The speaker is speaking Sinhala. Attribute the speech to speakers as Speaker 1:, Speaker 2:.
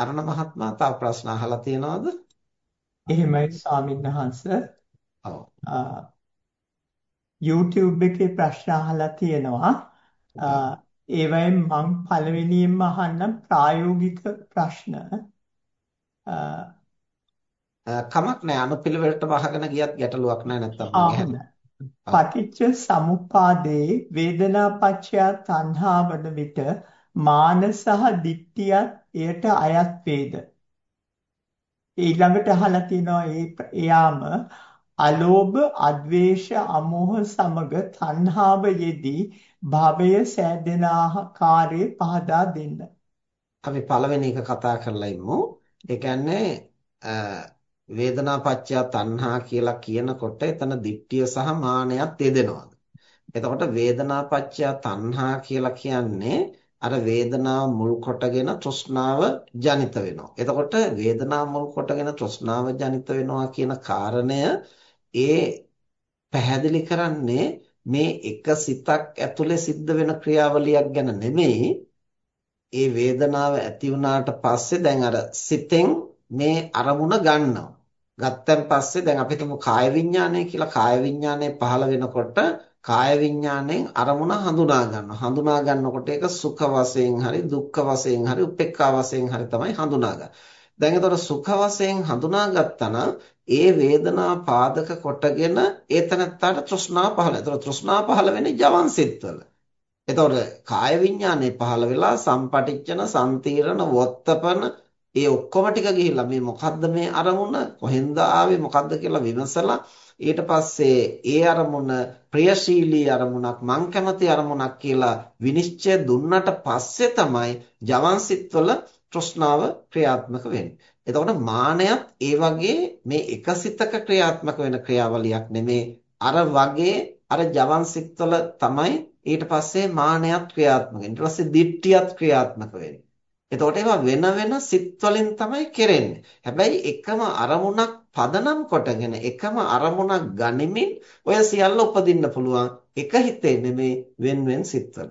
Speaker 1: අරුණ මහත්මයා තව ප්‍රශ්න අහලා තියෙනවද?
Speaker 2: එහෙමයි ස්වාමීන් වහන්ස.
Speaker 1: ඔව්.
Speaker 2: YouTube එකේ ප්‍රශ්න අහලා තියෙනවා. ඒවයින් මම පළවෙනියෙන්ම අහන්නම් ප්‍රායෝගික ප්‍රශ්න.
Speaker 1: කමක් නැහැ අනුපිළිවෙලට වහගෙන ගියත් ගැටලුවක් නැහැ නැත්තම් මම.
Speaker 2: පටිච්ච සමුපාදේ වේදනාපච්චය තණ්හා වන විට මාන සහ දිට්ඨියත් එයට අයත් වේද ඊළඟට අහලා තියෙනවා එයාම අලෝභ අද්වේෂ අමෝහ සමග තණ්හාව යෙදී භවය සෑදෙන ආකාරය පහදා දෙන්න.
Speaker 1: අපි පළවෙනි එක කතා කරලා ඉමු. ඒ කියන්නේ වේදනාපච්චය තණ්හා කියලා කියනකොට එතන දිට්ඨිය සහ මානයත් යෙදෙනවා. එතකොට වේදනාපච්චය තණ්හා කියලා කියන්නේ අර වේදනාව මුල් කොටගෙන තෘෂ්ණාව ජනිත වෙනවා. එතකොට වේදනාව මුල් කොටගෙන තෘෂ්ණාව ජනිත වෙනවා කියන කාරණය ඒ පැහැදිලි කරන්නේ මේ එක සිතක් ඇතුලේ සිද්ධ වෙන ක්‍රියාවලියක් ගැන නෙමෙයි. ඒ වේදනාව ඇති වුණාට පස්සේ දැන් අර සිතෙන් මේ අරමුණ ගන්නවා. ගත්තන් පස්සේ දැන් අපි හිතමු කාය විඥානය කියලා කාය විඥානය පහළ වෙනකොට කාය විඥාණයෙන් අරමුණ හඳුනා ගන්නවා. හඳුනා ගන්නකොට ඒක සුඛ වශයෙන් හරි දුක්ඛ වශයෙන් හරි උපේක්ඛා වශයෙන් හරි තමයි හඳුනාගන්නේ. දැන් ඒතර සුඛ වශයෙන් හඳුනාගත්තා නම් ඒ වේදනා පාදක කොටගෙන ඒතනත්තට තෘෂ්ණා පහළ. ඒතර තෘෂ්ණා පහළ වෙන්නේ ජවන් සිත්වල. එතකොට කාය විඥානේ පහළ වෙලා සම්පටිච්චන සම්තීරණ වොත්තපන ඒ ඔක්කොම ටික ගිහිල්ලා මේ මොකද්ද මේ අරමුණ කොහෙන්ද ආවේ මොකද්ද කියලා විමසලා ඊට පස්සේ ඒ අරමුණ ප්‍රියශීලී අරමුණක් මං කැමති අරමුණක් කියලා විනිශ්චය දුන්නට පස්සේ තමයි ජවන්සිටවල තෘෂ්ණාව ක්‍රියාත්මක වෙන්නේ. එතකොට මානයත් ඒ වගේ මේ එකසිතක ක්‍රියාත්මක වෙන ක්‍රියාවලියක් නෙමේ අර වගේ අර ජවන්සිටවල තමයි ඊට පස්සේ මානයත් ක්‍රියාත්මක වෙන්නේ. ඊට පස්සේ දිට්ඨියත් ක්‍රියාත්මක වෙන්නේ. එතකොට ඒවා වෙන වෙන සිත් වලින් තමයි කෙරෙන්නේ. හැබැයි එකම අරමුණක් පදනම් කොටගෙන එකම අරමුණක් ගනිමින් ඔය සියල්ල උපදින්න පුළුවන්. එක හිතේ නෙමේ වෙන වෙන සිත්වල.